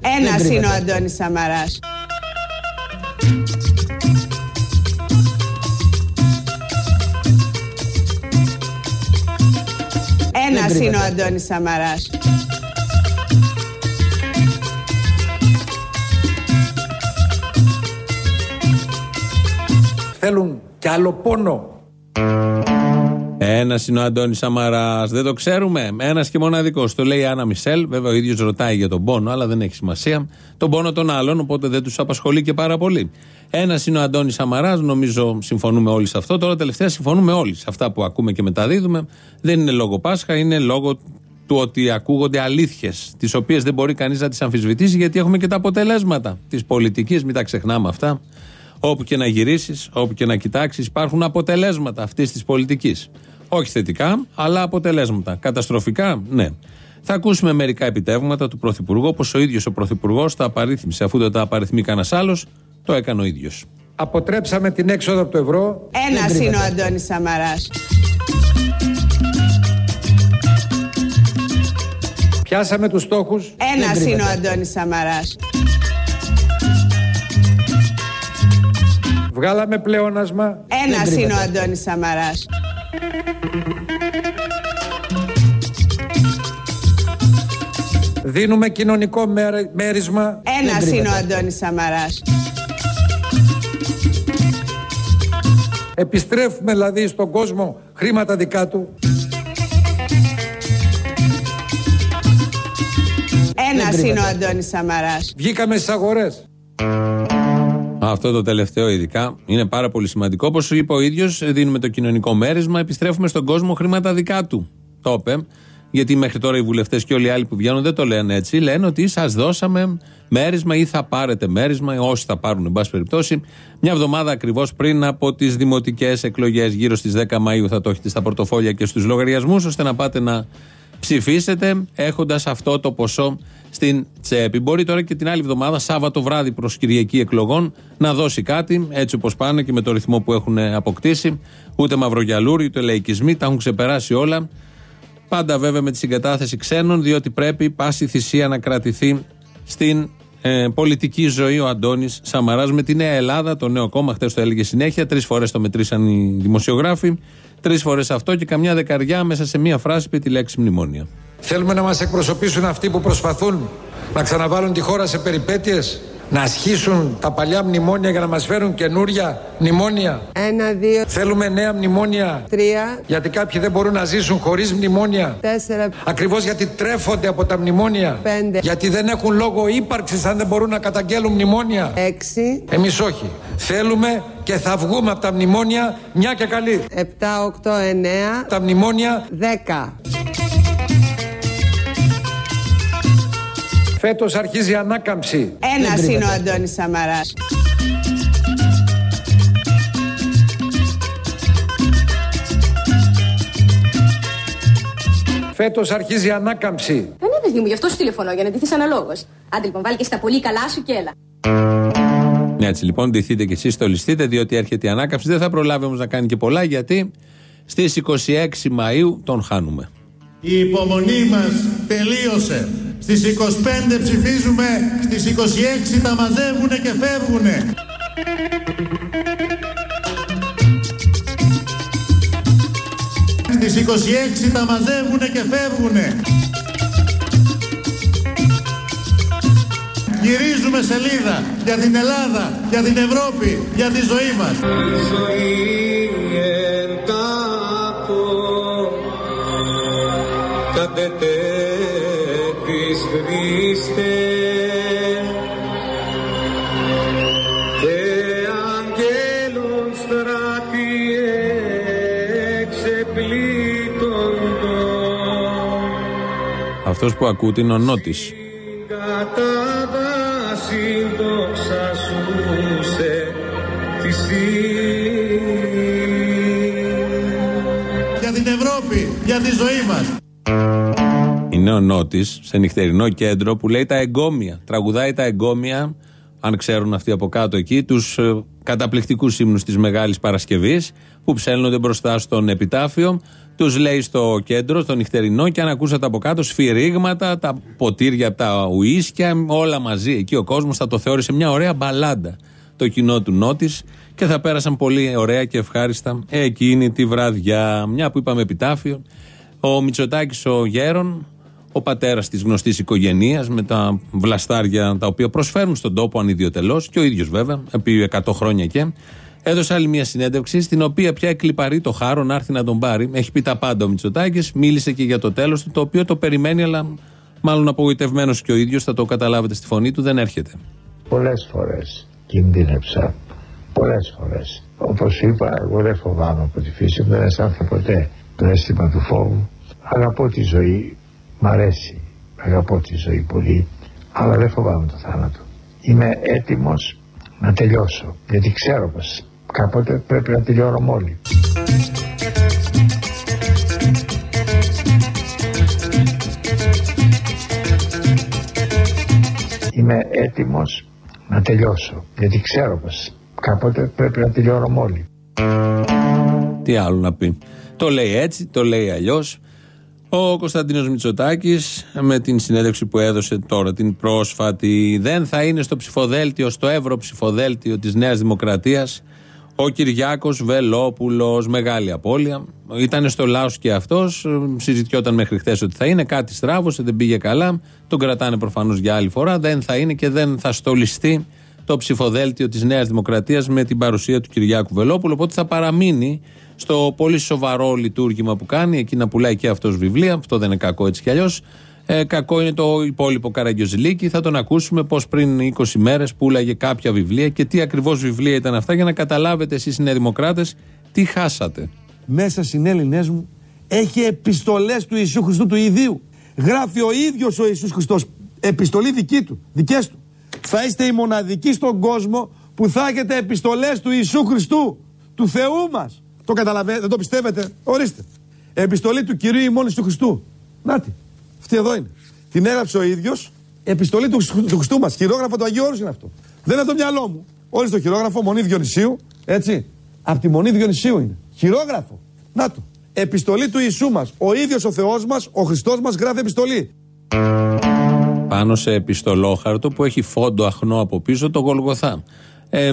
Ένας είναι ο Αντώνης Σαμαράς. Ένας είναι ο Αντώνης Σαμαράς. Θέλουν κι άλλο πόνο. Ένας είναι ο Αντώνης Σαμαράς. Δεν το ξέρουμε. Ένας και μοναδικός. Το λέει η Άννα Μισελ. Βέβαια ο ίδιος ρωτάει για τον πόνο, αλλά δεν έχει σημασία. Τον πόνο των άλλων, οπότε δεν τους απασχολεί και πάρα πολύ. Ένας είναι ο Αντώνης Σαμαράς. Νομίζω συμφωνούμε όλοι σε αυτό. Τώρα τελευταία συμφωνούμε όλοι σε αυτά που ακούμε και μεταδίδουμε. Δεν είναι λόγο Πάσχα, είναι λόγο του ότι ακούγονται αλήθειες, τις οποίες δεν μπορεί κανείς να τις αμφισβητήσει, γιατί έχουμε και τα αποτελέσματα της πολιτικής. Μην τα ξεχνάμε αυτά. Όπου και να γυρίσεις, όπου και να κοιτάξεις, υπάρχουν αποτελέσματα αυτής της πολιτικής. Όχι θετικά, αλλά αποτελέσματα. Καταστροφικά, ναι. Θα ακούσουμε μερικά επιτεύγματα του Πρωθυπουργού, όπως ο ίδιος ο Πρωθυπουργός τα απαρίθμησε. Αφού δεν τα απαριθμεί κανένας άλλος, το έκανε ο ίδιος. Αποτρέψαμε την έξοδο από το ευρώ. Ένας είναι ο Αντώνης Σαμαράς. Πιάσαμε τους στόχους. Ένας είναι ο Αντώνης Σαμαράς. Βγάλαμε πλεόνασμα. Ένας είναι ο Αντώνης Σαμαράς. Δίνουμε κοινωνικό μέρε- μέρισμα. Ένας είναι ο Αντώνης Σαμαράς. Επιστρέφουμε δηλαδή στον κόσμο χρήματα δικά του. Ένας είναι ο Αντώνης Σαμαράς. Βγήκαμε στις αγορές. Αυτό το τελευταίο ειδικά είναι πάρα πολύ σημαντικό. Όπως είπε ο ίδιος, δίνουμε το κοινωνικό μέρισμα, επιστρέφουμε στον κόσμο χρήματα δικά του. Το είπε. Γιατί μέχρι τώρα οι βουλευτές και όλοι οι άλλοι που βγαίνουν δεν το λένε έτσι. Λένε ότι σας δώσαμε μέρισμα ή θα πάρετε μέρισμα, όσοι θα πάρουν, εν πάση περιπτώσει. Μια εβδομάδα ακριβώς πριν από τις δημοτικές εκλογές, γύρω στις 10 Μαου, θα το έχετε στα πορτοφόλια και στους λογαριασμούς, ώστε να πάτε να ψηφίσετε έχοντας αυτό το ποσό στην τσέπη. Μπορεί τώρα και την άλλη εβδομάδα, Σάββατο βράδυ προς Κυριακή εκλογών, να δώσει κάτι έτσι όπως πάνε και με το ρυθμό που έχουν αποκτήσει. Ούτε μαυρογιαλούρι, ούτε λαϊκισμοί, τα έχουν ξεπεράσει όλα. Πάντα βέβαια με τη συγκατάθεση ξένων, διότι πρέπει πάση θυσία να κρατηθεί στην ε, πολιτική ζωή ο Αντώνης Σαμαράς με τη Νέα Ελλάδα, το νέο κόμμα. Χθε το έλεγε συνέχεια. Τρεις φορές το μετρήσαν οι δημοσιογράφοι. Τρεις φορές αυτό και καμιά δεκαριά μέσα σε μία φράση είπε τη λέξη μνημόνια. Θέλουμε να μας εκπροσωπήσουν αυτοί που προσπαθούν να ξαναβάλουν τη χώρα σε περιπέτειες; Να ασχίσουν τα παλιά μνημόνια για να μας φέρουν καινούρια μνημόνια. Ένα, δύο, Θέλουμε νέα μνημόνια. τρία, Γιατί κάποιοι δεν μπορούν να ζήσουν χωρίς μνημόνια. τέσσερα, Ακριβώς γιατί τρέφονται από τα μνημόνια. Πέντε. Γιατί δεν έχουν λόγο ύπαρξης αν δεν μπορούν να καταγγέλουν μνημόνια. έξι, Εμείς όχι. Θέλουμε και θα βγούμε από τα μνημόνια μια και καλή. επτά, οκτώ, εννέα, Τα μνημόνια δέκα. Φέτος αρχίζει η ανάκαμψη. Ένας είναι ο Αντώνης Σαμαράς. Φέτος αρχίζει η ανάκαμψη. Ναι, παιδί μου, γι' αυτό σου τηλεφωνώ, για να ντυθείς αναλόγως. Άντε λοιπόν, βάλει και στα πολύ καλά σου και έλα. Έτσι λοιπόν, ντυθείτε κι εσείς, στολιστείτε, διότι έρχεται η ανάκαμψη. Δεν θα προλάβει όμως να κάνει και πολλά, γιατί στις 26 Μαου τον χάνουμε. Η υπομονή μας τελείωσε. Στις 25 ψηφίζουμε, στις 26 τα μαζεύουνε και φεύγουνε. Στις 26 τα μαζεύουνε και φεύγουνε. Γυρίζουμε σελίδα για την Ελλάδα, για την Ευρώπη, για τη ζωή μας. Αυτός που ακούτε είναι ο Νότη. Για την Ευρώπη, για τη ζωή μας. Είναι ο Νότη σε νυχτερινό κέντρο που λέει τα εγκόμια. Τραγουδάει τα εγκόμια, αν ξέρουν αυτοί από κάτω εκεί, τους καταπληκτικούς ύμνους της Μεγάλης Παρασκευής που ψέλνονται μπροστά στον επιτάφιο. Τους λέει στο κέντρο, στο νυχτερινό, και αν ακούσατε από κάτω σφυρίγματα, τα ποτήρια τα ουίσκια, όλα μαζί. Εκεί ο κόσμος θα το θεώρησε μια ωραία μπαλάντα το κοινό του Νότης και θα πέρασαν πολύ ωραία και ευχάριστα εκείνη τη βραδιά. Μια που είπαμε επιτάφιο, ο Μητσοτάκης ο Γέρον, ο πατέρας της γνωστής οικογένεια με τα βλαστάρια τα οποία προσφέρουν στον τόπο ανιδιοτελώς και ο ίδιος βέβαια, επί 100 χρόνια και. Έδωσε άλλη μια συνέντευξη, στην οποία πια εκλυπαρεί το χάρο να έρθει να τον πάρει. Έχει πει τα πάντα ο Μητσοτάκης, μίλησε και για το τέλος του, το οποίο το περιμένει, αλλά μάλλον απογοητευμένος και ο ίδιος, θα το καταλάβετε στη φωνή του, δεν έρχεται. Πολλές φορές κινδύνεψα. Πολλές φορές. Όπως είπα, εγώ δεν φοβάμαι από τη φύση μου, δεν αισθάνθηκα ποτέ το αίσθημα του φόβου. Αγαπώ τη ζωή, μ' αρέσει. Αγαπώ τη ζωή πολύ, αλλά δεν φοβάμαι το θάνατο. Είμαι έτοιμος να τελειώσω, γιατί ξέρω πως κάποτε πρέπει να τελειώνω όλοι. Είμαι έτοιμος να τελειώσω, γιατί ξέρω πως κάποτε πρέπει να τελειώνω όλοι. Τι άλλο να πει. Το λέει έτσι, το λέει αλλιώς. Ο Κωνσταντίνος Μητσοτάκης με την συνέντευξη που έδωσε τώρα την πρόσφατη δεν θα είναι στο ψηφοδέλτιο, στο ευρωψηφοδέλτιο της Νέας Δημοκρατίας ο Κυριάκος Βελόπουλος. Μεγάλη απώλεια. Ήταν στο Λάος και αυτός. Συζητιόταν μέχρι χθες ότι θα είναι. Κάτι στράβωσε, δεν πήγε καλά. Τον κρατάνε προφανώς για άλλη φορά. Δεν θα είναι και δεν θα στολιστεί το ψηφοδέλτιο της Νέας Δημοκρατίας με την παρουσία του Κυριάκου Βελόπουλου. Οπότε θα παραμείνει στο πολύ σοβαρό λειτουργήμα που κάνει. Εκεί να πουλάει και αυτός βιβλία. Αυτό δεν είναι κακό έτσι κι αλλιώς. Ε, κακό είναι το υπόλοιπο Καραγκιόζηλίκη. Θα τον ακούσουμε πώς πριν 20 μέρες πουλάγε κάποια βιβλία και τι ακριβώς βιβλία ήταν αυτά για να καταλάβετε εσείς οι Δημοκράτες τι χάσατε. Μέσα στι Έλληνές μου έχει επιστολές του Ιησού Χριστού του ιδίου. Γράφει ο ίδιος ο Ιησούς Χριστός. Επιστολή δική του, δικές του. Θα είστε οι μοναδικοί στον κόσμο που θα έχετε επιστολές του Ιησού Χριστού, του Θεού μας. Το καταλαβαίνετε, δεν το πιστεύετε; Ορίστε. Επιστολή του κυρίου ημών του Χριστού. Νάτι. Αυτή εδώ είναι. Την έγραψε ο ίδιος. Επιστολή του, του Χριστού μας. Χειρόγραφο του Αγίου Όρους είναι αυτό. Δεν είναι το μυαλό μου. Όλοι στο χειρόγραφο, μονή Διονυσίου. Έτσι. Από τη μονή Διονυσίου είναι. Χειρόγραφο. Να το. Επιστολή του Ιησού μας. Ο ίδιος ο Θεός μας, ο Χριστός μας γράφει επιστολή. Πάνω σε επιστολόχαρτο που έχει φόντο αχνό από πίσω το Γολγοθά. Ε,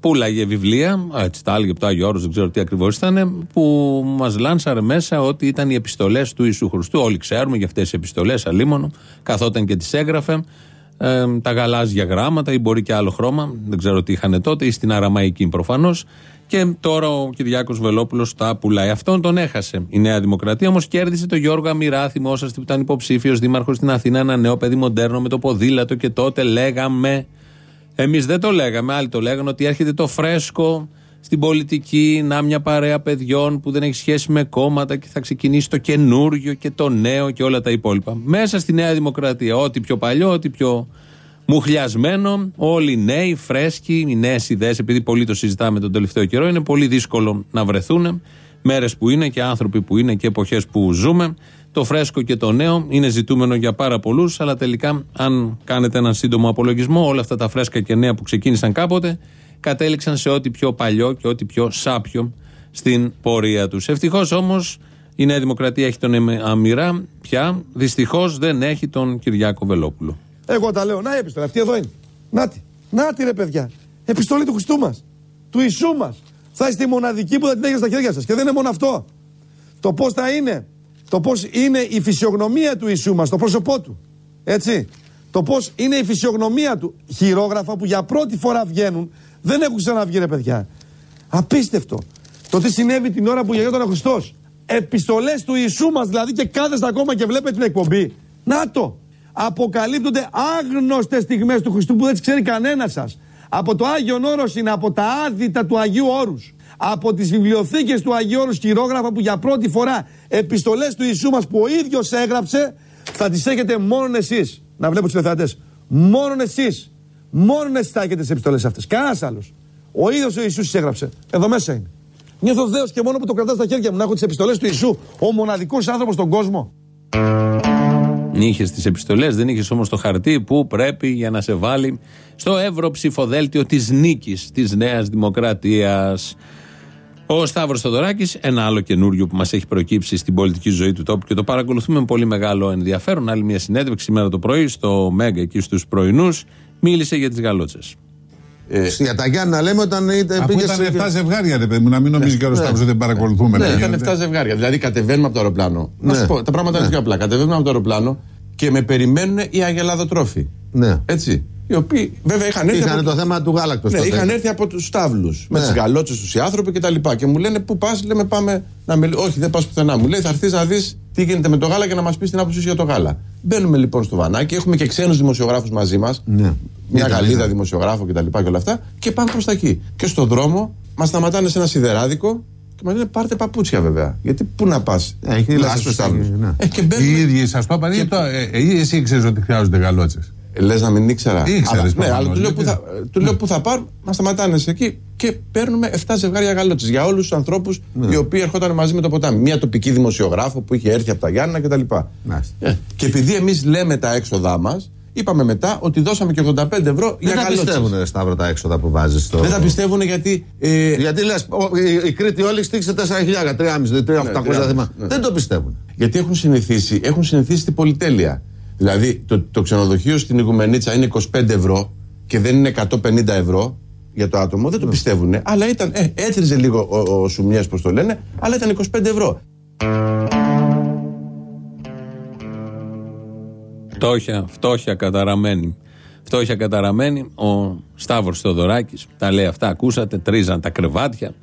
πουλάγε βιβλία, έτσι τα έλεγε από το Άγιο Όρος, δεν ξέρω τι ακριβώς ήταν, που μας λάνσαρε μέσα ότι ήταν οι επιστολές του Ιησού Χριστού. Όλοι ξέρουμε για αυτές τις επιστολές, αλίμονο. Καθόταν και τις έγραφε. Ε, τα γαλάζια γράμματα ή μπορεί και άλλο χρώμα, δεν ξέρω τι είχαν τότε, ή στην Αραμαϊκή προφανώς. Και τώρα ο Κυριάκος Βελόπουλος τα πουλάει. Αυτόν τον έχασε η Νέα Δημοκρατία, όμως κέρδισε το Γιώργο Αμυρά, θυμόσαστε που ήταν υποψήφιος δήμαρχος στην Αθήνα, ένα νέο παιδί μοντέρνο με το ποδήλατο και τότε λέγαμε Εμείς δεν το λέγαμε, άλλοι το λέγανε ότι έρχεται το φρέσκο στην πολιτική, να μια παρέα παιδιών που δεν έχει σχέση με κόμματα και θα ξεκινήσει το καινούριο και το νέο και όλα τα υπόλοιπα. Μέσα στη Νέα Δημοκρατία, ό,τι πιο παλιό, ό,τι πιο μουχλιασμένο, όλοι οι νέοι, φρέσκοι, οι νέες ιδέες, επειδή πολύ το συζητάμε τον τελευταίο καιρό, είναι πολύ δύσκολο να βρεθούν. Μέρες που είναι και άνθρωποι που είναι και εποχές που ζούμε. Το φρέσκο και το νέο είναι ζητούμενο για πάρα πολλούς, αλλά τελικά, αν κάνετε έναν σύντομο απολογισμό, όλα αυτά τα φρέσκα και νέα που ξεκίνησαν κάποτε κατέληξαν σε ό,τι πιο παλιό και ό,τι πιο σάπιο στην πορεία τους. Ευτυχώς όμως η Νέα Δημοκρατία έχει τον Αμυρά πια. Δυστυχώς δεν έχει τον Κυριάκο Βελόπουλο. Εγώ τα λέω. Να η επιστολή. Αυτή εδώ είναι. Νάτι. Νάτι ρε παιδιά. Επιστολή του Χριστού μας. Του Ιησού μας. Θα είστε οι μοναδικοί που θα την έχετε στα χέρια σας. Και δεν είναι μόνο αυτό. Το πώς θα είναι το πώς είναι η φυσιογνωμία του Ιησού μας, το πρόσωπό του. Έτσι. Το πώς είναι η φυσιογνωμία του. Χειρόγραφα που για πρώτη φορά βγαίνουν, δεν έχουν ξαναβγεί ρε παιδιά. Απίστευτο. Το τι συνέβη την ώρα που γεννιόταν ο Χριστός. Επιστολές του Ιησού μας δηλαδή και κάθεστε ακόμα και βλέπετε την εκπομπή. Να το. Αποκαλύπτονται άγνωστες στιγμές του Χριστού που δεν τις ξέρει κανένας σας. Από το Άγιο Όρος είναι από τα άδυτα του Αγίου Όρους από τις βιβλιοθήκες του Αγίου Όρους χειρόγραφα που για πρώτη φορά επιστολές του Ιησού μας που ο ίδιος έγραψε θα τις έχετε μόνο εσείς. Να βλέπω τους τηλεθεατές. Μόνο εσείς. Μόνο εσείς θα έχετε τις επιστολές αυτές. Κανένας άλλος. Ο ίδιος ο Ιησούς τις έγραψε. Εδώ μέσα είναι. Νιώθω δέος και μόνο που το κρατάω στα χέρια μου να έχω τις επιστολές του Ιησού. Ο μοναδικός άνθρωπος στον κόσμο. Είχε τις επιστολές, δεν είχες όμως το χαρτί που πρέπει για να σε βάλει στο ευρωψηφοδέλτιο της νίκης της Νέας Δημοκρατίας. Ο Σταύρος Θοδωράκης, ένα άλλο καινούριο που μας έχει προκύψει στην πολιτική ζωή του τόπου και το παρακολουθούμε με πολύ μεγάλο ενδιαφέρον. Άλλη μια συνέντευξη σήμερα το πρωί στο Μέγκα εκεί στους πρωινούς, μίλησε για τις γαλότσες. Ε, για τα Γιάννα λέμε όταν είτε Αφού ήταν 7 ζευγάρια, ρε παιδί μου, να μην νομίζει και ο Σταύρο ότι δεν παρακολουθούμε. Ναι, τι ήταν γίνεται. 7 ζευγάρια. Δηλαδή κατεβαίνουμε από το αεροπλάνο. Να Ναι. σου πω, τα πράγματα είναι πιο απλά. Κατεβαίνουμε από το αεροπλάνο και με περιμένουν οι αγελαδοτρόφοι. Ναι. Έτσι. Οι οποίοι βέβαια είχαν έρθει. Είχαν από... το θέμα του γάλακτος. Ναι, είχαν έρθει από τους τάβλου με Ναι. τις γαλότσες τους οι άνθρωποι και τα λοιπά. Και μου λένε πού πας, λέμε πάμε να μιλ... Όχι, δεν πας πουθενά. Μου λέει θα έρθεις να δεις τι γίνεται με το γάλα και να μας πεις την άποψή σου για το γάλα. Μπαίνουμε λοιπόν στο βανάκι, έχουμε και ξένους δημοσιογράφους μαζί μας. Ναι. Μια Ήταν, Γαλλίδα ναι. δημοσιογράφο κτλ. Και, όλα αυτά. Και πάμε προς τα εκεί. Και στον δρόμο μας σταματάνε σε ένα σιδεράδικο και μας λένε πάρτε παπούτσια βέβαια. Γιατί πού να πας; Έχει λάσπες, ναι. Ε, και Οι μπαίνουμε. ίδιοι σας το είπαν ή το- ε, ε, ή εσύ ξέρεις ότι χρειάζονται γαλότσες. Λες να μην ήξερα. Ήξερες Αλλά- Ναι, προφανώς, αλλά του λέω, γιατί- που θα, του λέω που θα πάρουν, μα σταματάνε σε εκεί και παίρνουμε 7 ζευγάρια γαλότσες για όλους τους ανθρώπους Ναι. οι οποίοι ερχόταν μαζί με το ποτάμι. Μια τοπική δημοσιογράφο που είχε έρθει από τα Γιάννα κτλ. Μάλιστα. Ε, και επειδή εμείς λέμε τα έξοδά μας, είπαμε μετά ότι δώσαμε και 85 ευρώ για Δεν τα γαλότσες. πιστεύουν, ρε Σταύρο, τα έξοδα που βάζεις. Στο... Δεν τα πιστεύουν γιατί. Ε, Γιατί λες, η, η Κρήτη όλη στήξε 4.000, 3.500, 3.800 Ναι, θύμα. ναι. Δεν το πιστεύουν. Γιατί έχουν συνηθίσει, έχουν συνηθίσει την πολυτέλεια. Δηλαδή το, το ξενοδοχείο στην Ιγουμενίτσα είναι 25 ευρώ και δεν είναι 150 ευρώ για το άτομο. Δεν το πιστεύουν. Αλλά ήταν, ε, έτριζε λίγο ο, ο Σουμιές, πώς το λένε, αλλά ήταν 25 ευρώ. Φτώχεια, φτώχεια καταραμένη. Φτώχεια καταραμένη. Ο Σταύρος Θεοδωράκης τα λέει αυτά. Ακούσατε, τρίζαν τα κρεβάτια,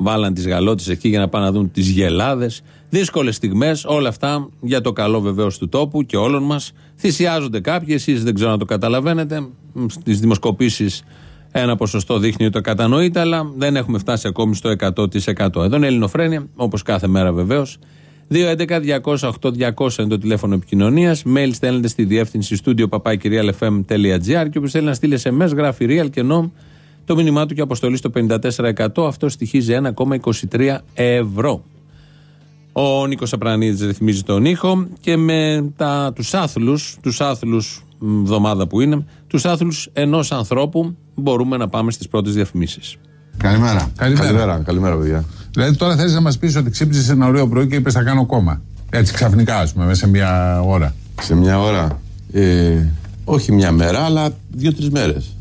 βάλαν τις γαλότες εκεί για να πάνε να δουν τις γελάδες. Δύσκολες στιγμές, όλα αυτά για το καλό βεβαίως του τόπου και όλων μας. Θυσιάζονται κάποιοι, εσείς δεν ξέρω να το καταλαβαίνετε. Στις δημοσκοπήσεις ένα ποσοστό δείχνει ότι το κατανοείτε, αλλά δεν έχουμε φτάσει ακόμη στο 100%. Εδώ είναι η Ελληνοφρένεια, όπως κάθε μέρα βεβαίως. 2.11.208.200 είναι το τηλέφωνο επικοινωνίας. Mail στέλνετε στη διεύθυνση studio papakirialfm.gr και όποιος θέλει να στείλει SMS γράφει real και nom το μήνυμά του και αποστολή στο 54%. Αυτό στοιχίζει 1,23 ευρώ. Ο Νίκος Απρανίδης ρυθμίζει τον ήχο και με τα, τους άθλους, τους άθλους μ, εβδομάδα που είναι, τους άθλους ενός ανθρώπου μπορούμε να πάμε στις πρώτες διαφημίσεις. Καλημέρα. Καλημέρα. Καλημέρα, καλημέρα παιδιά. Δηλαδή τώρα θέλει να μας πεις ότι ξύπνησες ένα ωραίο πρωί και είπες θα κάνω κόμμα. Έτσι ξαφνικά, ας πούμε, μέσα σε μια ώρα. Σε μια ώρα, ε, όχι μια μέρα, αλλά δύο-τρεις μέρες.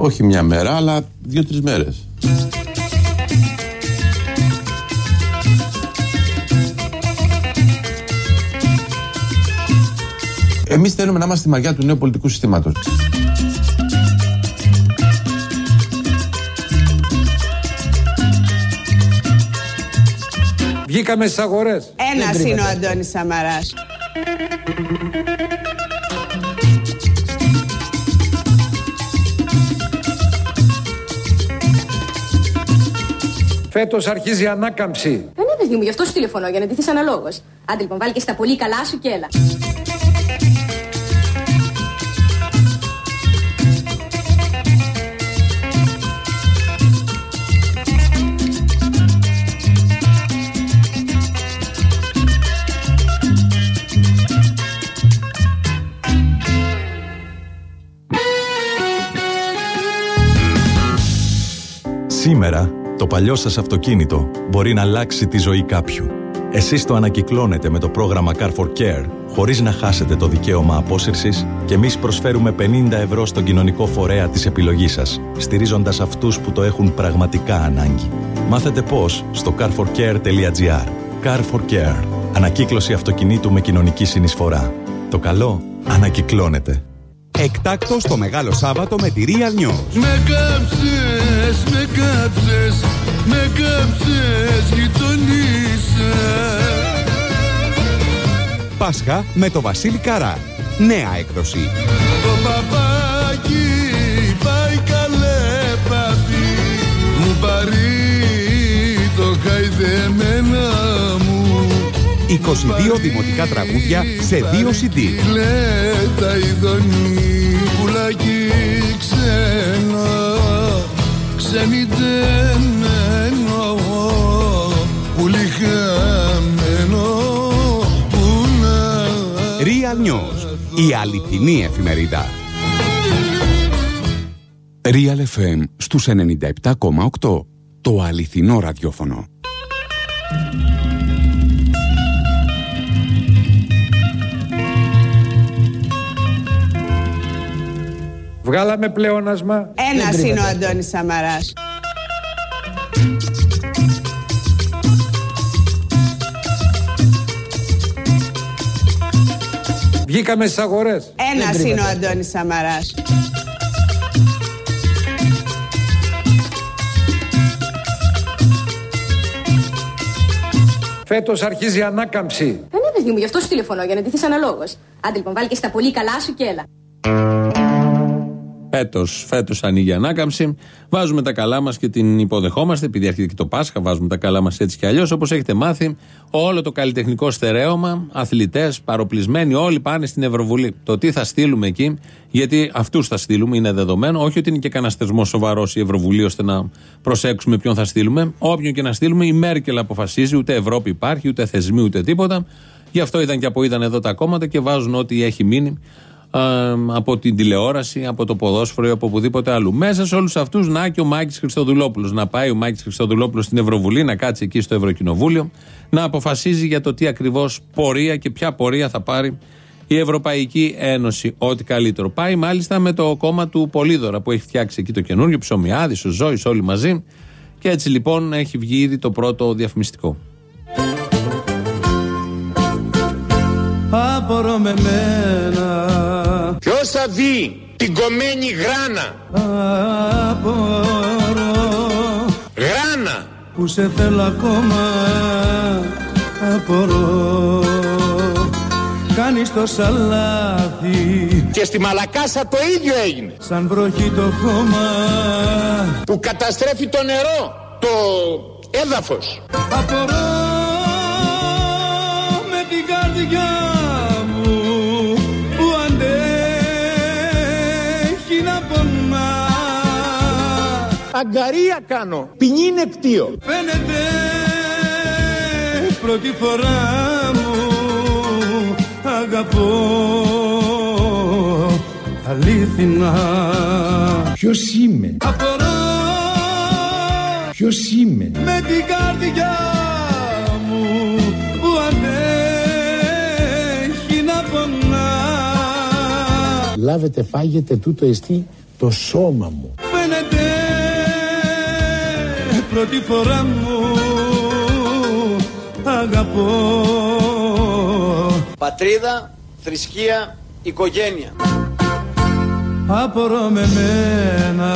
Όχι μια μέρα, αλλά δύο-τρεις μέρες. Εμείς θέλουμε να είμαστε στη μαγιά του νέου πολιτικού συστήματος. Βγήκαμε στις αγορές. Ένας είναι ο Αντώνης Σαμαράς. Φέτος αρχίζει η ανάκαμψη. Δεν είναι παιδί μου, γι' αυτό σου τηλεφωνώ, για να ντυθείς αναλόγως. Άντε λοιπόν, βάλει και στα πολύ καλά σου και έλα. Σήμερα, το παλιό σας αυτοκίνητο μπορεί να αλλάξει τη ζωή κάποιου. Εσείς το ανακυκλώνετε με το πρόγραμμα Car for Care, χωρίς να χάσετε το δικαίωμα απόσυρσης και εμείς προσφέρουμε 50 ευρώ στον κοινωνικό φορέα της επιλογής σας, στηρίζοντας αυτούς που το έχουν πραγματικά ανάγκη. Μάθετε πώς στο carforcare.gr. Car for Care. Ανακύκλωση αυτοκινήτου με κοινωνική συνεισφορά. Το καλό ανακυκλώνεται. Εκτάκτο το Μεγάλο Σάββατο με τη Real News. Με κάψες, με κάψες, με κάψες γειτονίσα Πάσχα με το Βασίλη Καρά. Νέα έκδοση. Το παπάκι πάει καλέ παπί Μου πάρει το χαϊδεμένα μου 22 δημοτικά τραγούδια σε 2 CD. ξεμητεμένο Πολύ η αληθινή εφημερίδα. Real FM στους 97,8. Το αληθινό ραδιόφωνο. Βγάλαμε πλεόνασμα. Ένας είναι ο Αντώνης Σαμαράς. Βγήκαμε στις αγορές. Ένας είναι ο Αντώνης Σαμαράς. Φέτος αρχίζει η ανάκαμψη. Δεν είναι παιδί μου, γι' αυτό σου τηλεφωνώ, για να ντυθείς αναλόγως. Άντε λοιπόν, βάλει και στα πολύ καλά σου και έλα. Φέτος, φέτος ανοίγει η ανάκαμψη. Βάζουμε τα καλά μας και την υποδεχόμαστε, επειδή έρχεται και το Πάσχα, βάζουμε τα καλά μας έτσι κι αλλιώς. Όπως έχετε μάθει, όλο το καλλιτεχνικό στερέωμα, αθλητές, παροπλισμένοι, όλοι πάνε στην Ευρωβουλή. Το τι θα στείλουμε εκεί, γιατί αυτούς θα στείλουμε, είναι δεδομένο. Όχι ότι είναι και κανένα θεσμό σοβαρός η Ευρωβουλή, ώστε να προσέξουμε ποιον θα στείλουμε. Όποιον και να στείλουμε, η Μέρκελ αποφασίζει, ούτε Ευρώπη υπάρχει, ούτε θεσμοί, ούτε τίποτα. Γι' αυτό ήταν και από είδαν εδώ τα κόμματα και βάζουν ό,τι έχει μείνει ε, από την τηλεόραση, από το ποδόσφαιρο ή από οπουδήποτε αλλού. Μέσα σε όλους αυτούς να και ο Μάκης Χριστοδουλόπουλος. Να πάει ο Μάκης Χριστοδουλόπουλος στην Ευρωβουλή, να κάτσει εκεί στο Ευρωκοινοβούλιο, να αποφασίζει για το τι ακριβώς πορεία και ποια πορεία θα πάρει η Ευρωπαϊκή Ένωση. Ό,τι καλύτερο. Πάει μάλιστα με το κόμμα του Πολίδωρα που έχει φτιάξει εκεί το καινούριο, Ψωμιάδης, ο Ζώης, όλοι μαζί. Και έτσι λοιπόν έχει βγει ήδη το πρώτο διαφημιστικό. Απορώ με μένα. Ποιος θα δει την κομμένη γράνα; Απορώ. Γράνα. Που σε θέλω ακόμα. Απορώ. Κάνεις το σαλάθι Και στη Μαλακάσα το ίδιο έγινε. Σαν βροχή το χώμα. Που καταστρέφει το νερό Το έδαφος. Απορώ Αγκαρία κάνω. Ποινή είναι κτίο Φαίνεται πρώτη φορά μου. Αγαπώ. Αλήθινα. Ποιος είμαι; Απορώ. Ποιος είμαι; Με την καρδιά μου που αντέχει να πονά. Λάβετε φάγετε τούτο εστί το σώμα μου. Φαίνεται πρώτη φορά μου αγαπώ. Πατρίδα, θρησκεία, οικογένεια. Απορώ με μένα,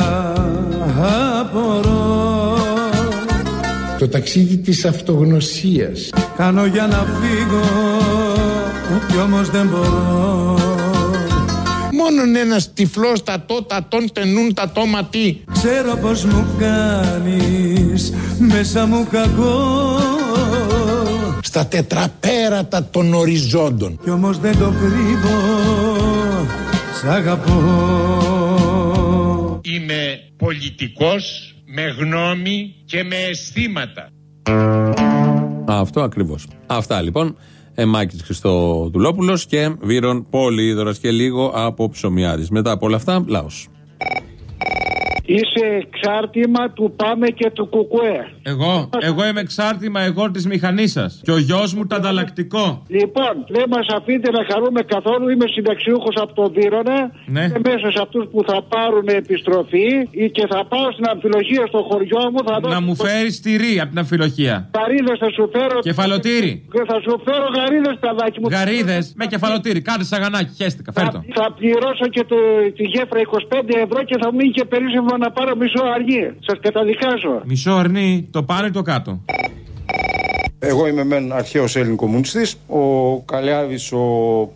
απορώ. Το ταξίδι της αυτογνωσίας. Κάνω για να φύγω κι όμως δεν μπορώ. Μόνον ένας τυφλός τα τότα τον τενούν τα τόματι. Ξέρω πως μου κάνεις μέσα μου κακό Στα τετραπέρατα των οριζόντων Κι όμως δεν το κρύβω Σ' αγαπώ Είμαι πολιτικός με γνώμη και με αισθήματα Αυτό ακριβώς. Αυτά λοιπόν. Εμάκη Χριστοδουλόπουλος και Βύρον Πολύδωρα και λίγο από Ψωμιάδης. Μετά από όλα αυτά, λαός. Είσαι εξάρτημα του Πάμε και του Κουκουέ. Εγώ, εγώ είμαι εξάρτημα εγώ της μηχανής σας. Και ο γιος μου το ανταλλακτικό. Λοιπόν, δεν μας αφήνετε να χαρούμε καθόλου. Είμαι συνταξιούχος από τον Βύρονα. Ναι. Είμαι μέσα σε αυτούς που θα πάρουν επιστροφή και θα πάω στην αμφιλοχία στο χωριό μου. Θα Να μου φέρεις τυρί από την αμφιλοχία. Γαρίδες θα σου φέρω. Κεφαλοτήρι. Και θα σου φέρω γαρίδες, παιδάκι μου. Γαρίδες με κεφαλοτήρι. Κάντε σαγανάκι, χέστηκα. Φέρτο. Θα, θα πληρώσω και το, τη γέφυρα 25 ευρώ και θα μου είχε περίσσευμα να πάρω μισό αργή. Σας καταδικάζω. Μισό αρνί, το πάνω ή το κάτω. Εγώ είμαι μεν αρχαίος Έλλην κομμουνιστής. Ο Καλιάδης, ο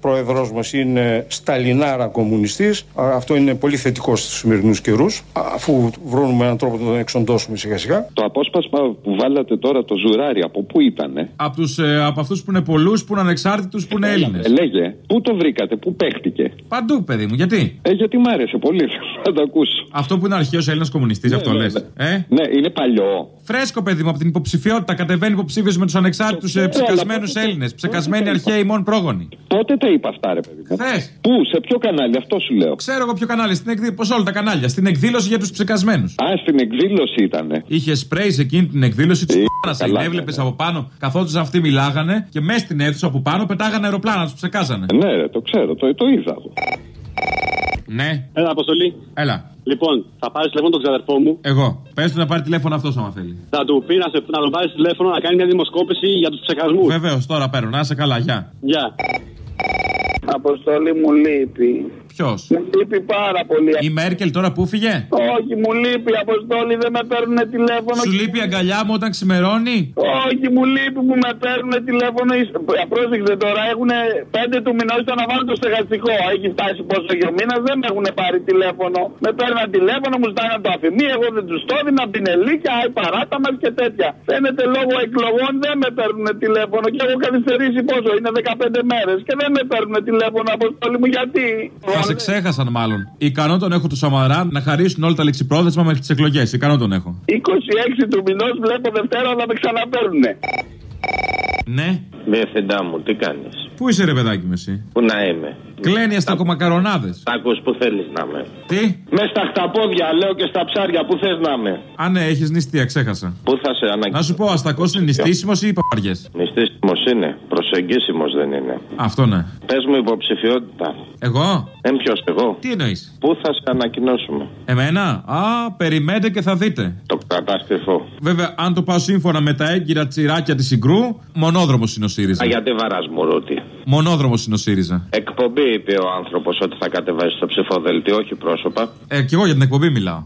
πρόεδρος μας, είναι σταλινάρα κομμουνιστής. Α, Αυτό είναι πολύ θετικό στους σημερινούς καιρούς, α, αφού βρούμε έναν τρόπο να τον εξοντώσουμε σιγά σιγά. Το απόσπασμα που βάλατε τώρα το ζουράρι, από πού ήτανε; Από, τους, ε, από αυτούς που είναι πολλούς, που είναι ανεξάρτητους, που είναι Έλληνες. Ε, λέγε, πού το βρήκατε, πού παίχτηκε; Παντού, παιδί μου, γιατί; Ε, γιατί μ' άρεσε πολύ, θα το ακούσω. Αυτό που είναι αρχαίος Έλληνας κομμουνιστής, αυτό ναι, λες. ναι. Ε; Ναι, είναι παλιό. Φρέσκο, παιδί μου, από την υποψηφιότητα. Κατεβαίνει υποψήφιος με τους ανεξάρτητους ξέρω, ψεκασμένους αλλά πότε- Έλληνες. Ψεκασμένοι αρχαίοι ημών πρόγονοι. Πότε τα είπα αυτά, ρε παιδί μου; Χθες. Πού, σε ποιο κανάλι, αυτό σου λέω; Ξέρω εγώ ποιο κανάλι. Στην εκδήλωση. Πώς όλα τα κανάλια. Στην εκδήλωση για τους ψεκασμένους. Α, στην εκδήλωση ήταν. Είχε σπρέι σε εκείνη την εκδήλωση της Ε, χώρα. καλά, Την έβλεπες ναι, ναι. από πάνω. Καθόντουσαν αυτοί μιλάγανε και μέσα στην αίθουσα από πάνω πετάγανε αεροπλάνα, τους ψεκάζανε. Ναι, ρε, το ξέρω, το, το είδα. εγώ. Ναι. Έλα, Αποστολή. Έλα. Λοιπόν, θα πάρεις τηλέφωνο τον ξαδερφό μου. Εγώ. Πες του να πάρει τηλέφωνο αυτός άμα θέλει. Θα του πει να, σε, να τον πάρεις τηλέφωνο να κάνει μια δημοσκόπηση για τους ψεκασμούς. Βεβαίως, τώρα παίρνω. Να είσαι καλά, γεια. Γεια. Αποστολή μου λείπει. Ποιο. Μου λείπει πάρα πολύ. Η Μέρκελ τώρα που φύγε; Όχι, μου λείπει. Αποστολή δεν με παίρνουν τηλέφωνο. Σου λείπει η αγκαλιά μου όταν ξημερώνει; Όχι, μου λείπει που με παίρνουν τηλέφωνο. Ε, Πρόσεξε τώρα, έχουν πέντε του μηνός να βάλουν το στεγαστικό. Έχει φτάσει πόσο και ο μήνα, δεν με έχουν πάρει τηλέφωνο. Με παίρνουν τηλέφωνο, μου ζητάνε το αφημί, εγώ δεν τους το έδινα, πινελίκια, η παράτα μας και τέτοια. Φαίνεται λόγω εκλογών δεν με παίρνουν τηλέφωνο και έχω καθυστερήσει πόσο, είναι 15 μέρες και δεν με παίρνουν τηλέφωνο. Αποστολή μου γιατί; Θα σε ξέχασαν μάλλον. Ικανό τον έχω του Σαμαρά να χαρίσουν όλα τα λεξιπρόθεσμα μέχρι τις εκλογές. Ικανό τον έχω. 26 του μηνός βλέπω Δευτέρα να με ξαναπαίρνουν. Ναι. Διευθυντά μου, τι κάνεις; Πού είσαι ρε παιδάκι με εσύ; Πού να είμαι; Κλαίνια στα κομμακαρονάδε. Τα ακούς που θέλεις να είμαι. Τι; Μες στα χταπόδια, λέω και στα ψάρια, πού θες να είμαι. Α, ναι, έχεις νηστεία, ξέχασα. Πού θα σε αναγκάσω. Να σου πω, αστακός είναι νηστήσιμος ή παπαριέ. Νηστήσιμος είναι. Προσεγγίσιμος δεν είναι. Αυτό ναι. Πες μου υποψηφιότητα. Εγώ; Ε, ποιος εγώ. Τι εννοείς; Πού θα σε ανακοινώσουμε; Εμένα; Α, περιμένετε και θα δείτε. Το κατάστηφο. Βέβαια, αν το πάω σύμφωνα με τα έγκυρα τσιράκια της Συγκρού, μονόδρομος είναι ο ΣΥΡΙΖΑ. Α, γιατί βαράς μου ρωτή. Μονόδρομος είναι ο ΣΥΡΙΖΑ. Εκπομπή είπε ο άνθρωπος ότι θα κατεβάσει στο ψηφοδέλτιο, όχι πρόσωπα. Ε, κι εγώ για την εκπομπή μιλάω.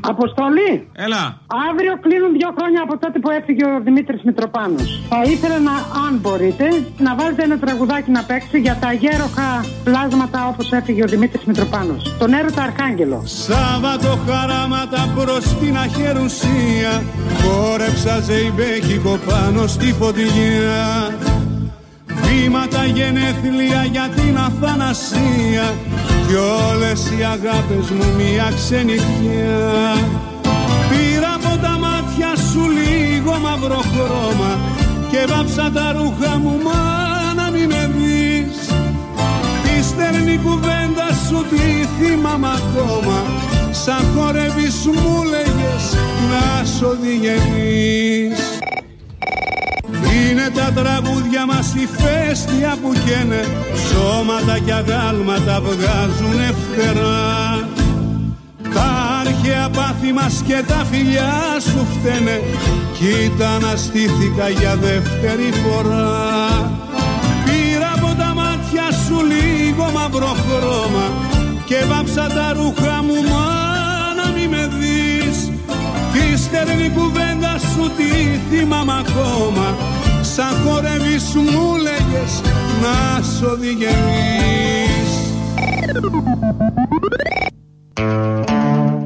Αποστολή. Έλα. Αύριο κλείνουν δύο χρόνια από τότε που έφυγε ο Δημήτρης Μητροπάνος. Θα ήθελα να, αν μπορείτε, να βάλετε ένα τραγουδάκι να παίξει για τα γέροχα πλάσματα όπως έφυγε ο Δημήτρης Μητροπάνος. Τον έρωτα Αρχάγγελο. Σάββατο χαράματα προς την αχερουσία Χόρεψα ζεϊμπέκικο πάνω στη φωτιά Βήματα γενέθλια για την αθανασία. Κι όλες οι αγάπες μου μια ξενυχιά Πήρα από τα μάτια σου λίγο μαύρο χρώμα Και βάψα τα ρούχα μου μα να μην με δεις. Τη στερνή κουβέντα σου τη θυμάμαι ακόμα. Σαν χορεύεις μου λέγες να σ' οδηγενείς Είναι τα τραγούδια μας η φέστια που καίνε. Σώματα κι αγάλματα βγάζουν φτερά. Τα αρχαία πάθη μας και τα φιλιά σου φταίνε. Κοίτα να στήθηκα για δεύτερη φορά. Πήρα από τα μάτια σου λίγο μαύρο χρώμα Και βάψα τα ρούχα μου μα να μη με δεις. Τη στερνή κουβέντα σου τη θυμάμαι ακόμα Σαν χορεύεις μου λέγες να σ' οδηγενείς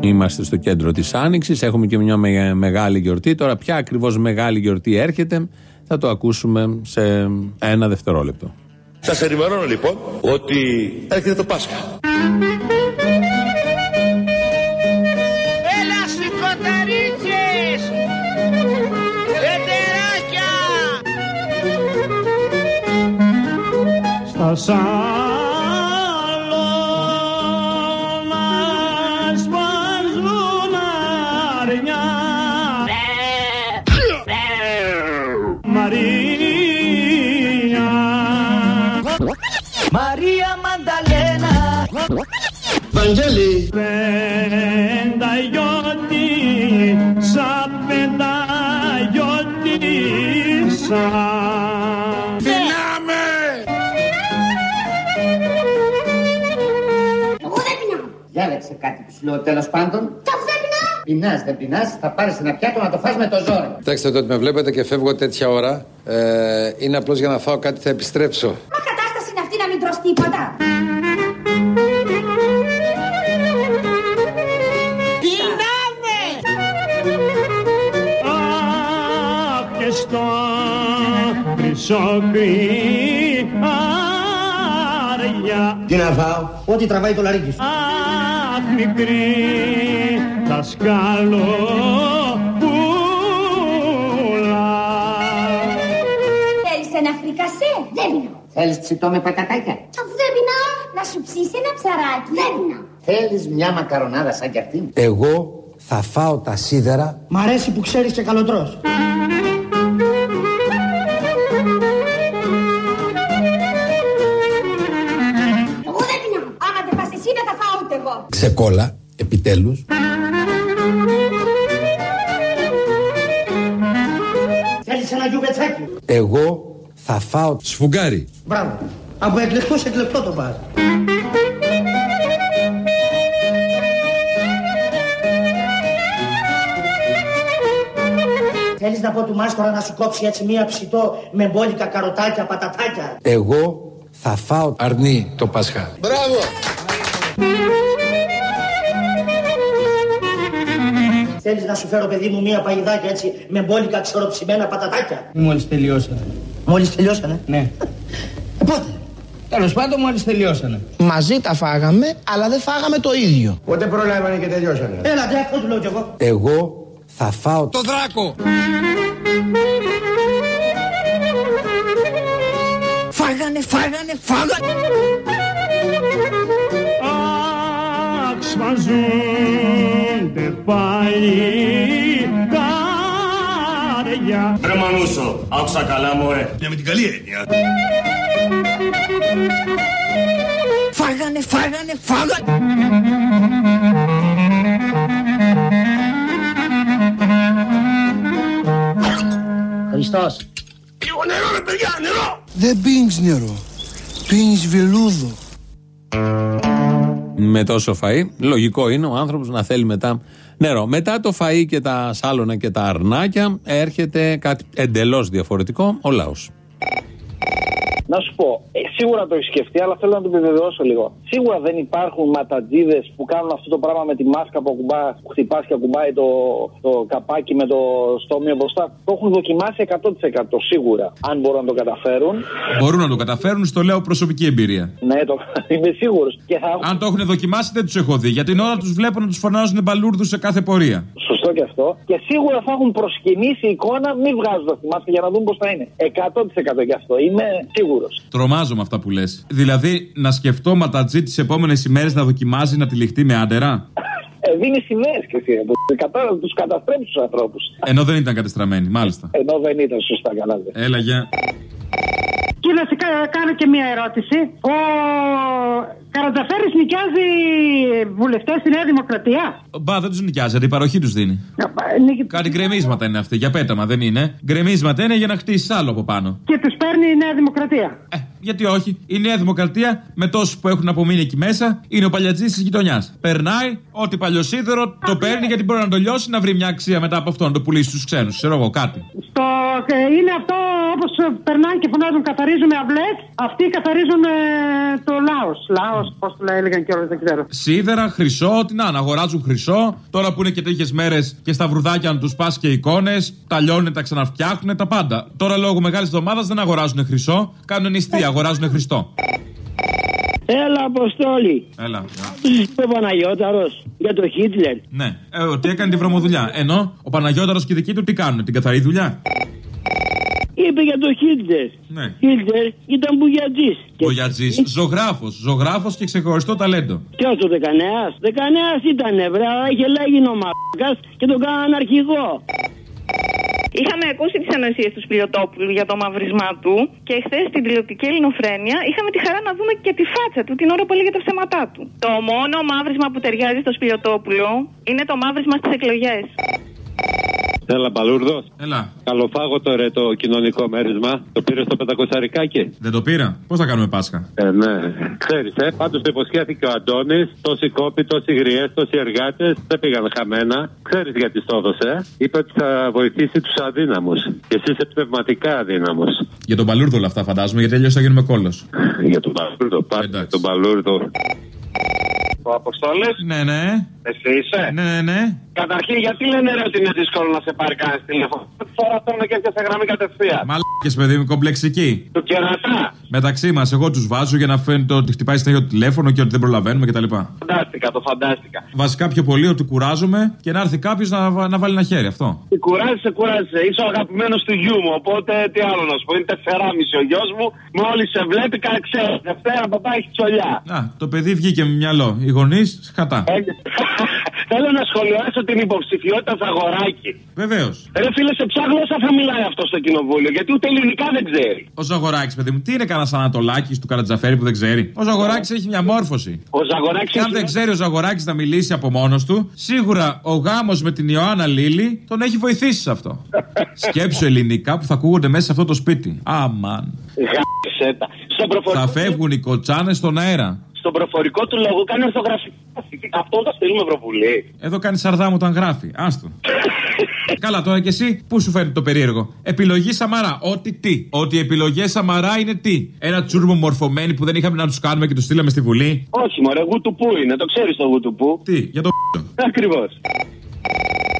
Είμαστε στο κέντρο της Άνοιξης, έχουμε και μια με- μεγάλη γιορτή. Τώρα ποια ακριβώς μεγάλη γιορτή έρχεται θα το ακούσουμε σε ένα δευτερόλεπτο. Σας ενημερώνω λοιπόν ότι έρχεται το Πάσχα. Στα σάλο μας βάζουν αρνιά. Μαρία Μαρία Μανταλένα! Βαγγέλη. Πενταγιώτη Σα πενταγιώτη Δυνάμε λέω τέλος πάντων. Κι αφού δεν πεινάω. Πεινάς, δεν πεινάς, θα πάρεις ένα πιάτο να το φας με το ζόρι. Κοιτάξτε το ότι με βλέπετε και φεύγω τέτοια ώρα. Ε, είναι απλώς για να φάω κάτι θα επιστρέψω. Μα κατάσταση είναι αυτή να μην τρως τίποτα. Πεινάμε! Αχ και στο χρυσόκρι άρια Τι να φάω, ό,τι τραβάει το λαρίκι σου μικρή τα σκάλω Θέλεις ένα φρικασέ, δεν πεινάω. Θέλεις ψητό με πατατάκια; Αφού δεν πεινάω, να σου ψήσει ένα ψαράκι. Δεν πεινάω. Θέλεις μια μακαρονάδα σαν κι αυτή; Εγώ θα φάω τα σίδερα. Μ' αρέσει που ξέρεις και καλοτρός. Ξεκόλα, επιτέλους. Θέλεις ένα γιουβετσάκι. Εγώ θα φάω σφουγγάρι. Μπράβο. Από εκλεκτό σε εκλεκτό το πας. Θέλεις να πω του μάστορα να σου κόψει έτσι μία ψητό με μπόλικα καροτάκια, πατατάκια; Εγώ θα φάω Αρνεί το Πάσχα. Μπράβο. Θέλεις να σου φέρω παιδί μου μία παγιδάκια έτσι με μπόλικα ξεροψημένα πατατάκια; Μόλις τελειώσανε. Μόλις τελειώσανε; Ναι. Πότε; Τέλος πάντων μόλις τελειώσανε. Μαζί τα φάγαμε, αλλά δεν φάγαμε το ίδιο. Πότε προλάβανε και τελειώσανε; Έλα, ντε, αυτό του λέω κι εγώ. Εγώ θα φάω Το δράκο. Φάγανε, φάγανε, φάγανε. Αχ, σφαζούνται πάλι καρδιά. Ρε Μανούσο, άκουσα καλά μωρέ. Για με την καλή έννοια. Φάγανε, φάγανε, φάγανε. Χριστός. Λίγο νερό ρε παιδιά, νερό. Δεν πίνεις νερό. Πίνεις βελούδο. Με τόσο φαΐ, λογικό είναι ο άνθρωπος να θέλει μετά νερό. Μετά το φαΐ και τα σάλωνα και τα αρνάκια έρχεται κάτι εντελώς διαφορετικό, ο λαός. Να σου πω, ε, σίγουρα το έχεις σκεφτεί, αλλά θέλω να το επιβεβαιώσω λίγο. Σίγουρα δεν υπάρχουν ματατζίδες που κάνουν αυτό το πράγμα με τη μάσκα που, ακουμπά, που χτυπάς και ακουμπάει το, το καπάκι με το στόμιο μπροστά. Το έχουν δοκιμάσει 100% σίγουρα. Αν μπορούν να το καταφέρουν. Μπορούν να το καταφέρουν, στο λέω προσωπική εμπειρία. Ναι, το, είμαι σίγουρος. Θα... Αν το έχουν δοκιμάσει, δεν τους έχω δει. Για την ώρα τους βλέπω να τους φωνάζουν μπαλούρδους σε κάθε πορεία. Σωστό και αυτό. Και σίγουρα θα έχουν προσκυνήσει εικόνα, μην βγάζοντα τη μάσκα για να δουν πώς θα είναι. 100% γι' αυτό. Είμαι σίγουρος. Τρομάζω με αυτά που λες. Δηλαδή, να σκεφτώ ματατζή τις επόμενες ημέρες να δοκιμάζει να τυλιχτεί με άντερα; Ε, δίνει σημαίες και εσύ. Τους καταστρέψει τους ανθρώπους. Ενώ δεν ήταν κατεστραμμένοι, μάλιστα. Ενώ δεν ήταν σωστά καλά. δε. Έλα, γεια. Και να σε κα- κάνω και μία ερώτηση. Ο Καρατζαφέρης νοικιάζει βουλευτές στη Νέα Δημοκρατία; Μπα, δεν τους νοικιάζει, αντιπαροχή τους δίνει. Κάτι γκρεμίσματα είναι αυτή, για πέταμα δεν είναι. Γκρεμίσματα είναι για να χτίσεις άλλο από πάνω. Και τους παίρνει η Νέα Δημοκρατία; Γιατί όχι, η Νέα Δημοκρατία με τόσους που έχουν απομείνει εκεί μέσα είναι ο παλιατζής της γειτονιάς. Περνάει, ό,τι παλιοσίδερο το παίρνει γιατί μπορεί να το λιώσει να βρει μια αξία μετά από αυτό, να το πουλήσει στους ξένους. Ξέρω εγώ κάτι. Στο, ε, είναι αυτό όπως περνάνε και φωνάζουν καθαρίζουν αυλές. Αυτοί καθαρίζουν ε, το Λάος. Λάος, πώς το έλεγαν και όλες, δεν ξέρω. Σίδερα, χρυσό, τι να, να αγοράζουν χρυσό. Τώρα που είναι και τέτοιες μέρες και στα βρουδάκια να τους πας και εικόνες, τα λιώνουν, τα ξαναφτιάχνουν, τα πάντα. Τώρα λόγω μεγάλης εβδομάδας δεν αγοράζουν χρυσό, κάνουν νηστεία, αγοράζουν χριστό. Έλα, Αποστόλη. Έλα. Είπε ο Παναγιώταρος για το Χίτλερ. Ναι, ε, ότι έκανε τη βρωμοδουλειά. Ενώ ο Παναγιώταρος και οι δικοί του τι κάνουν, την καθαρή δουλειά; Είπε για το Χίτλερ. Ναι. Χίτλερ ήταν μπουγιατζή. Μπογιατζή, ζωγράφος, ζωγράφος και ξεχωριστό ταλέντο. Ποιος το Δεκανέας; Δεκανέας ήταν βρε, αλλά είχε λέγει ο μαλάκας και τον κάναν αρχηγό. Είχαμε ακούσει τις ανοησίε του Σπιλιοτόπουλου για το μαύρισμά του και χθες στην τηλεοπτική ελληνοφρένεια είχαμε τη χαρά να δούμε και τη φάτσα του την ώρα που έλεγε τα ψέματά του. Το μόνο μαύρισμα που ταιριάζει στο Σπιλιοτόπουλο είναι το μαύρισμα στις εκλογές. Έλα, Μπαλούρδος. Έλα. Καλοφάγωτο ρε το κοινωνικό μέρισμα. Το πήρε στο πεντακοσαρικάκι. Δεν το πήρα. Πώς θα κάνουμε Πάσχα; Ε, ναι. Ξέρεις, ε. Πάντως το υποσχέθηκε ο Αντώνης. Τόσοι κόποι, τόσοι γριές, τόσοι εργάτες δεν πήγαν χαμένα. Ξέρεις γιατί το έδωσε. ε. Είπε ότι θα βοηθήσει τους αδύναμους. Και εσύ είσαι πνευματικά αδύναμος. Για τον Παλούρδο όλα αυτά φαντάζομαι, γιατί αλλιώς θα γίνουμε κόλος. Για τον Μπαλούρδο, πάντα για τον Μπαλούρδο. Ο Αποστόλης. Ναι, ναι. Εσύ είσαι; Ναι, ναι, ναι. Καταρχήν, γιατί λένε ρε ότι είναι δύσκολο να σε πάρει κανένας τηλέφωνο; Πρώτη φορά θέλουν και έρχεσαι γραμμή κατευθείαν. Μαλάκες, παιδί μου, κομπλεξική. Του κερατά. Μεταξύ μας, εγώ τους βάζω για να φαίνεται ότι χτυπάει συνέχεια το τηλέφωνο και ότι δεν προλαβαίνουμε κτλ. Φαντάστηκα, το φαντάστηκα. Βασικά πιο πολύ ότι κουράζομαι και να έρθει κάποιος να, να βάλει ένα χέρι αυτό. Τι κουράζεσαι, κουράζεσαι. Είσαι ο αγαπημένος του γιού μου. Οπότε τι άλλο να σου πω. Είναι 4,5 ο γιος μου. Μόλις σε βλέπει, ξέρεις. Δευτέρα παπά έχεις τσολιά. Α, το παιδί βγήκε με μυαλό. Οι γονείς, σκατά. Θέλω να σχολιάσω την υποψηφιότητα Ζαγοράκη. Βεβαίως. Ρε φίλε, σε ποια γλώσσα θα μιλάει αυτός στο κοινοβούλιο, γιατί ούτε ελληνικά δεν ξέρει. Ο Ζαγοράκης, παιδί μου, τι είναι κανένας Ανατολάκης του Καρατζαφέρη που δεν ξέρει; Ο Ζαγοράκης έχει μια μόρφωση. Ο Ζαγοράκης Και αν δεν ξέρει ο Ζαγοράκης να μιλήσει από μόνος του, σίγουρα ο γάμος με την Ιωάννα Λίλη τον έχει βοηθήσει σε αυτό. Σκέψου ελληνικά που θα ακούγονται μέσα σε αυτό το σπίτι. Αμαν. Γάμισέτα. Στο προφορικό, Θα φεύγουν οι κοτσάνες στον αέρα. Στον προφορικό του λόγο κάνει ορθογραφική. Αυτό θα στείλουμε Ευρωβουλή. Εδώ κάνει σαρδάμ όταν γράφει. Άστο. Καλά, τώρα κι εσύ, πού σου φαίνεται το περίεργο; Επιλογή Σαμαρά. Ό,τι τι. Ότι οι επιλογές Σαμαρά είναι τι. Ένα τσούρμο μορφωμένοι που δεν είχαμε να τους κάνουμε και τους στείλαμε στη Βουλή. Όχι, μωρέ, γου του πού είναι, το ξέρεις το γου του πού. Τι, για το Ακριβώς.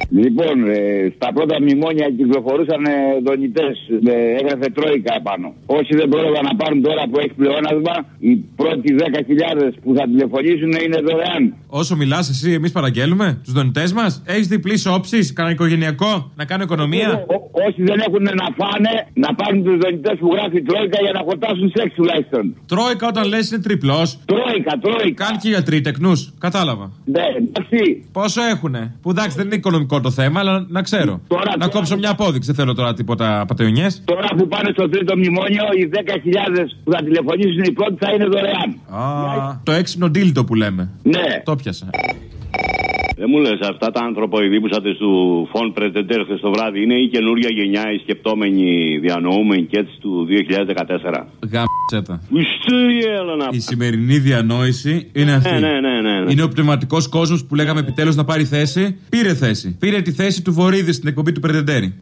Λοιπόν, ε, στα πρώτα μνημόνια κυκλοφορούσαν ε, δονητές. Ε, έγραφε τρόικα πάνω. Όσοι δεν πρόλαβαν να πάρουν τώρα που έχει πλεόνασμα, οι πρώτοι 10.000 που θα τηλεφωνήσουν είναι δωρεάν. Όσο μιλάς, εσύ, εμείς παραγγέλνουμε τους δονητές μας. Έχεις διπλής όψη, κανένα οικογενειακό, να κάνω οικονομία; Ό- όσοι δεν έχουν να φάνε, να πάρουν τους δονητές που γράφει τρόικα για να χορτάσουν σεξ τουλάχιστον. Τρόικα όταν λες είναι τριπλός. Τρόικα, τρόικα. Κάνει και για τρίτεκνου. Κατάλαβα. Ναι, εντάξει. Πόσο έχουνε; Που εντάξει δεν είναι οικονομικό το θέμα, αλλά να ξέρω. Τώρα- να κόψω μια απόδειξη. Δεν θέλω τώρα τίποτα πατεωνιές. Τώρα που πάνε στο τρίτο μνημόνιο, οι 10.000 που θα τηλεφωνήσουν οι πρώτοι θα είναι δωρεάν. Α, το έξυπνο ντίλτο που λέμε. Ναι. Το πιάσα. Δεν μου λες αυτά τα ανθρωποειδή που είσατε του Φων Πρετεντέρ χθες το βράδυ είναι η καινούργια γενιά, οι σκεπτόμενοι διανοούμενοι και έτσι του 2014. Γαμψέτα. Ουστή, Έλενα. Η σημερινή διανόηση είναι αυτή. Ναι, ναι, ναι, ναι, ναι. Είναι ο πνευματικός κόσμος που λέγαμε επιτέλους να πάρει θέση. Πήρε θέση. Πήρε τη θέση του Βορύδη στην εκπομπή του Πρετεντέρη.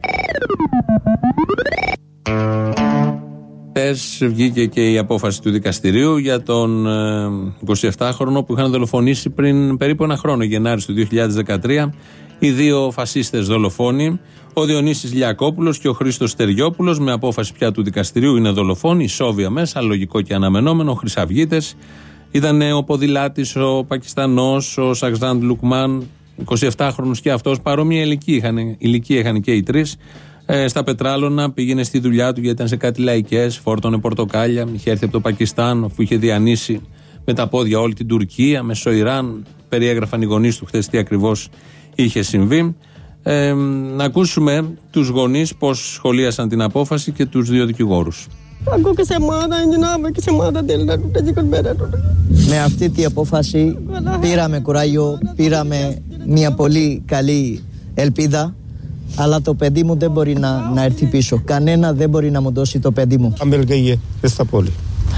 Χθες βγήκε και η απόφαση του δικαστηρίου για τον ε, 27χρονο που είχαν δολοφονήσει πριν περίπου ένα χρόνο, Γενάρη του 2013, οι δύο φασίστες δολοφόνοι, ο Διονύσης Λιακόπουλος και ο Χρήστος Στεριόπουλος, με απόφαση πια του δικαστηρίου είναι δολοφόνοι, ισόβια μέσα, λογικό και αναμενόμενο, χρυσαυγίτες. Ήταν ο ποδηλάτης, ο Πακιστανός, ο Σαξδάντ Λουκμάν, 27χρονος και αυτός, παρόμοια ηλικία είχαν, ηλικία είχαν και οι τρεις. Ε, στα πετράλωνα, πήγαινε στη δουλειά του γιατί ήταν σε κάτι λαϊκές, φόρτωνε πορτοκάλια. Είχε έρθει από το Πακιστάν, αφού είχε διανύσει με τα πόδια όλη την Τουρκία, Μεσοϊράν. Περιέγραφαν οι γονείς του χθες τι ακριβώς είχε συμβεί. Ε, να ακούσουμε τους γονείς πώς σχολίασαν την απόφαση και τους δύο δικηγόρους. Aku kesempatan jenama kesempatan telah tu jadi kan beda tu. Με αυτή την απόφαση πήραμε κουράγιο, πήραμε μια πολύ καλή ελπίδα αλλά το παιδί μου δεν μπορεί να, να έρθει πίσω. Κανένα δεν μπορεί να μου δώσει το παιδί μου. Αμπελγαγίε, στα πόλη.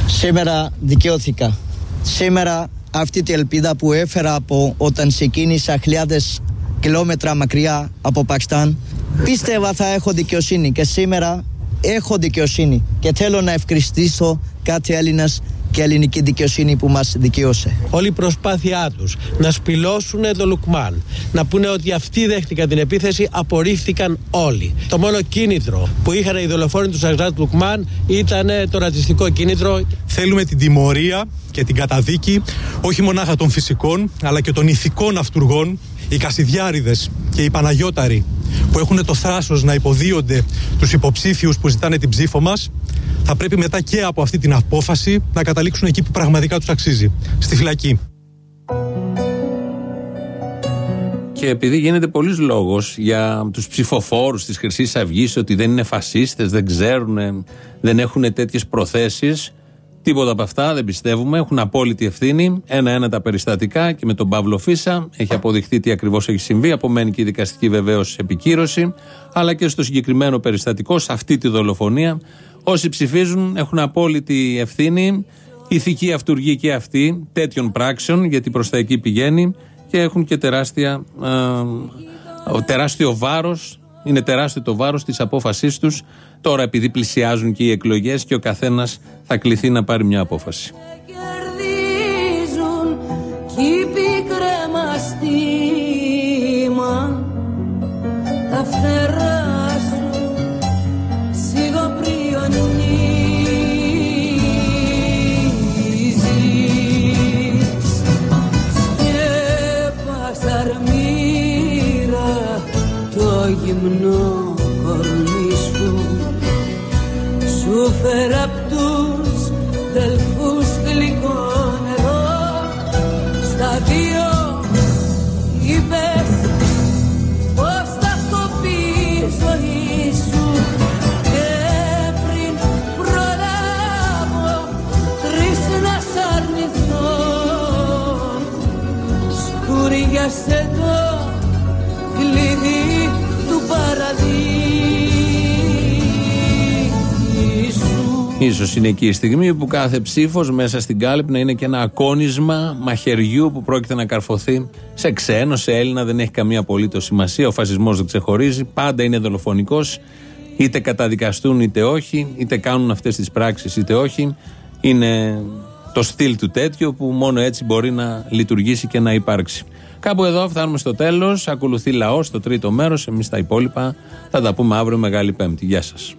Σήμερα δικαιώθηκα. Σήμερα αυτή την ελπίδα που έφερα από όταν ξεκίνησα χιλιάδες κιλόμετρα μακριά από Πακιστάν πίστευα θα έχω δικαιοσύνη και σήμερα έχω δικαιοσύνη και θέλω να ευχαριστήσω κάτι Έλληνας και ελληνική δικαιοσύνη που μας δικαιώσε. Όλη η προσπάθειά τους να σπηλώσουν το Λουκμάν, να πούνε ότι αυτοί δέχτηκαν την επίθεση, απορρίφθηκαν όλοι. Το μόνο κίνητρο που είχαν οι δολοφόνοι του Σαγζάτ Λουκμάν ήταν το ρατσιστικό κίνητρο. Θέλουμε την τιμωρία και την καταδίκη όχι μονάχα των φυσικών αλλά και των ηθικών αυτούργων, οι Κασιδιάριδες και οι Παναγιώταροι που έχουν το θράσος να υποδίονται τους υποψήφιους που ζητάνε την ψήφο μας θα πρέπει μετά και από αυτή την απόφαση να καταλήξουν εκεί που πραγματικά τους αξίζει, στη φυλακή. Και επειδή γίνεται πολλής λόγος για τους ψηφοφόρους της Χρυσής Αυγής ότι δεν είναι φασίστες, δεν ξέρουν, δεν έχουν τέτοιες προθέσεις. Τίποτα από αυτά δεν πιστεύουμε. Έχουν απόλυτη ευθύνη. Ένα-ένα τα περιστατικά και με τον Παύλο Φίσα έχει αποδειχθεί τι ακριβώς έχει συμβεί. Απομένει και η δικαστική βεβαίως επικύρωση. Αλλά και στο συγκεκριμένο περιστατικό, σε αυτή τη δολοφονία, όσοι ψηφίζουν έχουν απόλυτη ευθύνη. Ηθική αυτούργη και αυτή τέτοιων πράξεων, γιατί προς τα εκεί πηγαίνει και έχουν και τεράστια, ε, τεράστιο βάρος είναι τεράστιο το βάρος της απόφασής τους. Τώρα, επειδή πλησιάζουν και οι εκλογές και ο καθένας θα κληθεί να πάρει μια απόφαση. Οι πικρέμαστοι στεγνό κορμί σου σου φέρα απ' τους δελφούς γλυκό νερό. Στα δύο είπες πως θα κοπεί η ζωή σου και πριν προλάβω τρεις να σ' αρνηθώ. Σκουριάσε το Ίσως είναι εκεί η στιγμή που κάθε ψήφος μέσα στην κάλπη να είναι και ένα ακόνισμα μαχαιριού που πρόκειται να καρφωθεί σε ξένο, σε Έλληνα, δεν έχει καμία απολύτως σημασία. Ο φασισμός δεν ξεχωρίζει, πάντα είναι δολοφονικός, είτε καταδικαστούν είτε όχι, είτε κάνουν αυτές τις πράξεις είτε όχι. Είναι το στυλ του τέτοιο που μόνο έτσι μπορεί να λειτουργήσει και να υπάρξει. Κάπου εδώ φτάνουμε στο τέλος. Ακολουθεί λαός στο τρίτο μέρος. Εμείς τα υπόλοιπα θα τα πούμε αύριο Μεγάλη Πέμπτη. Γεια σας.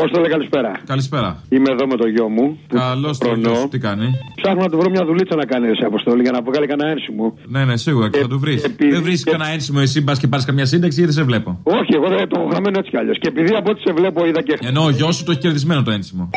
Απόστολε, καλησπέρα. Καλησπέρα. Είμαι εδώ με το γιο μου. Καλώς το γιος σου, τι κάνει; Ψάχνω να του βρω μια δουλίτσα να κάνει εσύ, Αποστόλη, για να βγάλει κανένα ένσημο. Ναι, ναι, σίγουρα και θα το βρεις. Δεν βρίσκει κανένα ένσημο εσύ, μπας και πάρεις καμιά σύνταξη ή δεν σε βλέπω; Όχι, εγώ δεν το έχω γραμμένο έτσι κι αλλιώς. Και επειδή από ό,τι σε βλέπω είδα και. Ενώ ο γιος σου το έχει κερδισμένο το ένσημο.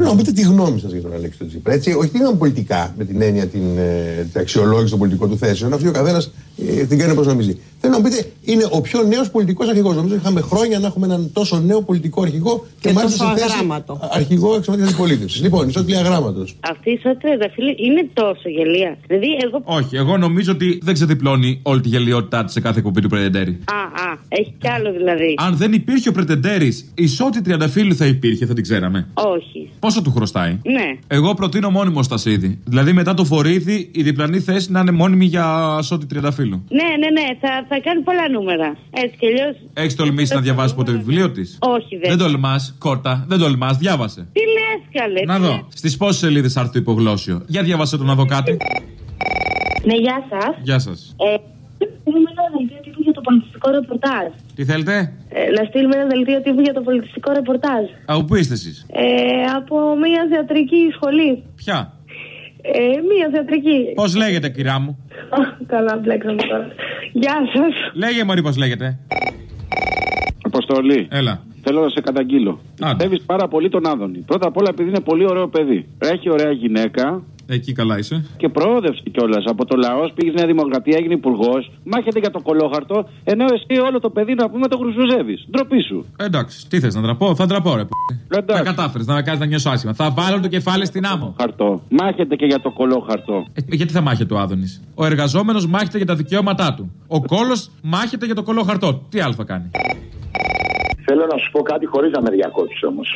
Θέλω να μου πείτε τη γνώμη σας για τον Αλέξη τον Τσίπρα. Έτσι, όχι την πολιτικά, με την έννοια την, ε, την αξιολόγηση των πολιτικών του θέσεων. Αυτή ο καθένας ε, την κάνει όπως νομίζει. Θέλω να μου πείτε, είναι ο πιο νέος πολιτικός αρχηγός. Νομίζω είχαμε χρόνια να έχουμε έναν τόσο νέο πολιτικό αρχηγό και, Και μάλιστα τόσο σε θέση αγράμματο. αρχηγό εξωματικής αντιπολίτευσης. Λοιπόν, ισότιμη αγράμματο. Αυτή η ισότητα φίλοι είναι τόσο γελία. Δηλαδή, εγώ. Όχι, εγώ νομίζω ότι δεν ξεδιπλώνει όλη τη γελιότητά της σε κάθε κουμπί του Πρετεντέρη. Α, α, έχει κι άλλο δηλαδή. Αν δεν υπήρχε ο Πρετεντέρης, η ισότητα τριανταφύλου θα υπήρχε, θα την ξέραμε. Όχι. Πόσο του χρωστάει; Ναι. Εγώ προτείνω μόνιμο στασίδι. Δηλαδή μετά το φορίδι η διπλανή θέση να είναι μόνιμη για σώτη τριανταφύλου. Ναι, ναι, ναι, θα, θα κάνει πολλά νούμερα. Έτσι κι αλλιώ. Έχεις τολμήσει να διαβάσεις ποτέ βιβλίο της; Όχι, δεν. Δεν τολμάς, κόρτα, δεν τολμάς, διάβασε. Τι λες, καλέ. Να τι δω. λες. Στις πόσες σελίδες άρθρο το υπογλώσιο; Για διάβασε το να δω κάτι. Ναι, γεια σας. Γεια σας. Ε, στείλουμε ένα δελτίο τύπου για το πολιτιστικό ρεπορτάζ. Τι θέλετε; Ε, να στείλουμε ένα δελτίο τύπου για το πολιτιστικό ρεπορτάζ. Από πού είστε εσείς; Ε, από μια θεατρική σχολή. Ποια; Ε, μια θεατρική. Πώς λέγεται, κυρά μου; Α, Καλά, μπλέξαμε τώρα. Γεια σας. Λέγε μωρή πώς λέγεται. Αποστολή. Έλα. Θέλω να σε καταγγείλω. Πιστεύεις πάρα πολύ τον Άδωνη. Πρώτα απ' όλα επειδή είναι πολύ ωραίο παιδί. Έχει ωραία γυναίκα. Εκεί καλά είσαι. Και προόδευσε κιόλας. Από το λαός πήγες Νέα Δημοκρατία, έγινε υπουργός. Μάχεται για το κολόχαρτο. Ενώ εσύ όλο το παιδί να πούμε το χρυσουζεύει. Ντροπή σου. Εντάξει, τι θες να τραπώ, θα τραπώ ρε. π***. Τα κατάφερες να με κάνεις να νιώσω άσχημα. Θα βάλω το κεφάλι στην άμμο. Χαρτό. Μάχεται και για το κολόχαρτο. Ε, γιατί θα μάχεται ο Άδωνης; Ο εργαζόμενος μάχεται για τα δικαιώματά του. Ο κόλος μάχεται για το κολό χαρτό. Τι άλλο θα κάνει; Θέλω να σου πω κάτι χωρίς να με διακόψεις όμως.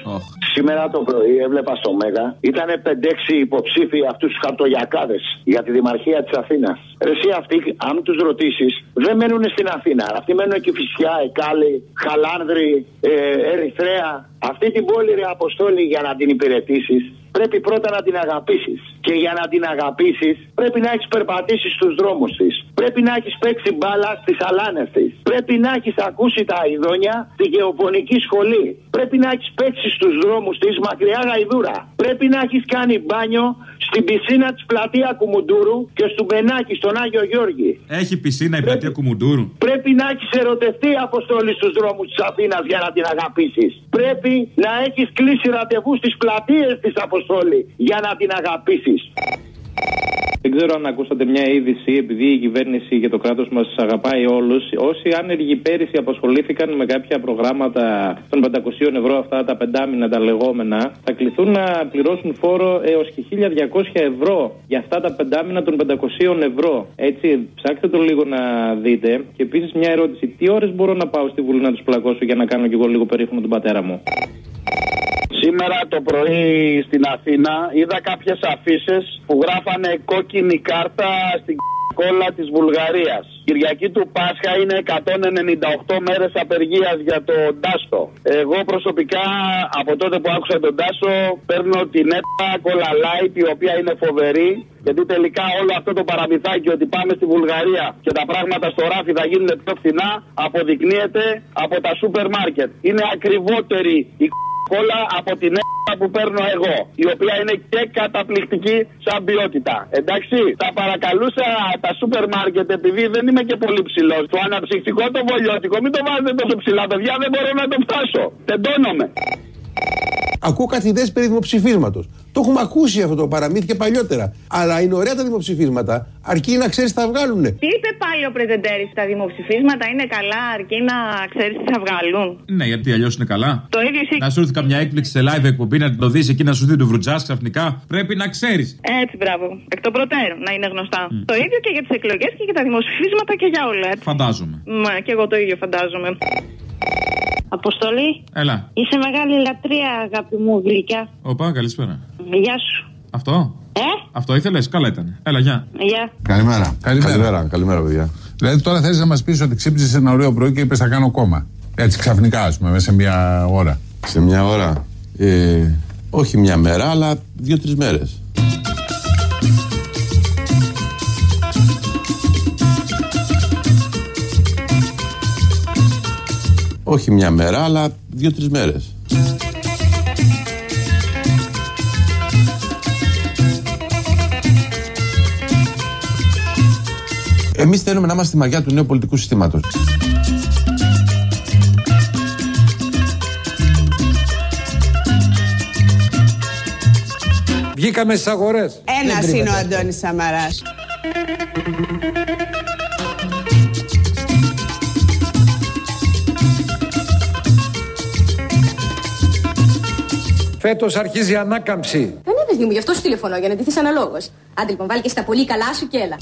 Σήμερα το πρωί έβλεπα στο Μέγα, ήταν 5-6 υποψήφοι αυτούς τους χαρτογιακάδες για τη Δημαρχία της Αθήνας. Εσύ αυτοί, αν τους ρωτήσεις, δεν μένουν στην Αθήνα. Αυτοί μένουν εκεί Φυσιά, Εκάλη, Χαλάνδρη, ε, Ερυθρέα. Αυτή την πόλη ρε Αποστόλη για να την υπηρετήσεις, πρέπει πρώτα να την αγαπήσεις. Και για να την αγαπήσεις, πρέπει να έχεις περπατήσει στους δρόμους της. Πρέπει να έχεις παίξει μπάλα στις αλάνες της. Πρέπει να έχεις ακούσει τα ειδόνια στη γεωπονική σχολή. Πρέπει να έχεις παίξει στους δρόμους της μακριά γαϊδούρα. Πρέπει να έχεις κάνει μπάνιο στην πισίνα της πλατεία Κουμουντούρου και στο Μπενάκι, στον Άγιο Γιώργη. Έχει πισίνα η πλατεία Κουμουντούρου. Πρέπει να έχεις ερωτευτεί αποστολή στους δρόμους της Αθήνας για να την αγαπήσεις. Πρέπει να έχεις κλείσει ραντεβού στις πλατείες της Αποστόλη για να την αγαπήσεις. Δεν ξέρω αν ακούσατε μια είδηση, επειδή η κυβέρνηση και το κράτος μας αγαπάει όλους. Όσοι άνεργοι πέρυσι απασχολήθηκαν με κάποια προγράμματα των 500 ευρώ, αυτά τα πεντάμινα τα λεγόμενα, θα κληθούν να πληρώσουν φόρο έως και 1200 ευρώ για αυτά τα πεντάμινα των 500 ευρώ. Έτσι, ψάξτε το λίγο να δείτε. Και επίσης μια ερώτηση: Τι ώρες μπορώ να πάω στη Βουλή να τους πλακώσω για να κάνω κι εγώ λίγο περίφημο τον πατέρα μου; Σήμερα το πρωί στην Αθήνα είδα κάποιες αφήσεις που γράφανε κόκκινη κάρτα στην κόλλα της Βουλγαρίας. Κυριακή του Πάσχα είναι 198 μέρες απεργίας για το Ντάστο. Εγώ προσωπικά από τότε που άκουσα τον Ντάστο παίρνω την ΕΠΑ Cola Light η οποία είναι φοβερή γιατί τελικά όλο αυτό το παραμυθάκι ότι πάμε στη Βουλγαρία και τα πράγματα στο ράφι θα γίνουν πιο φθηνά αποδεικνύεται από τα σούπερ μάρκετ. Είναι ακριβότερη η απ' όλα από την έννοια που παίρνω εγώ. Η οποία είναι και καταπληκτική σαν ποιότητα. Εντάξει, θα παρακαλούσα τα σούπερ μάρκετ επειδή δεν είμαι και πολύ ψηλός. Το αναψυκτικό το βολιώτικο, μην το βάζετε τόσο ψηλά, παιδιά, δεν μπορώ να το φτάσω. Τεντώνομαι. Ακούω κάτι ιδέε περί δημοψηφίσματος. Το έχουμε ακούσει αυτό το παραμύθι και παλιότερα. Αλλά είναι ωραία τα δημοψηφίσματα, αρκεί να ξέρεις τι θα βγάλουν. Τι είπε πάλι ο Πρετεντέρη, τα δημοψηφίσματα; Είναι καλά, αρκεί να ξέρεις τι θα βγάλουν. Ναι, γιατί αλλιώς είναι καλά. Το ίδιο εσύ. Να σου έρθει καμιά έκπληξη σε live εκπομπή, να το δεις εκεί να σου δει του βρουτζά ξαφνικά. Πρέπει να ξέρεις. Έτσι, μπράβο. Εκ των προτέρων να είναι γνωστά. Το ίδιο και για τις εκλογές και για τα δημοψηφίσματα και για όλα. Έτσι. Φαντάζομαι. Μα και εγώ το ίδιο φαντάζομαι. Αποστολή. Έλα. Είσαι μεγάλη λατρεία, αγάπη μου, γλυκιά. Οπα, καλησπέρα. Γεια σου. Αυτό; Ε, Αυτό ήθελες, καλά ήταν. Έλα, γεια. γεια. Καλημέρα. Καλημέρα. Καλημέρα, παιδιά. Δηλαδή τώρα θέλει να μας πεις ότι ξύπνησες ένα ωραίο πρωί και είπες θα κάνω κόμμα. Έτσι ξαφνικά, ας πούμε, μέσα σε μια ώρα. Σε μια ώρα. Ε, όχι μια μέρα, αλλά δύο-τρεις μέρες. Όχι μια μέρα, αλλά δύο-τρεις μέρες. Εμείς θέλουμε να είμαστε στη μαγιά του νέου πολιτικού συστήματος. Βγήκαμε στις αγορές. Ένας είναι ο Αντώνης Σαμαράς. Φέτος αρχίζει η ανάκαμψη. Δεν είναι παιδί μου, γι' αυτό σου τηλεφωνώ, για να ντυθείς αναλόγως. Άντε λοιπόν, βάλει και στα πολύ καλά σου και έλα.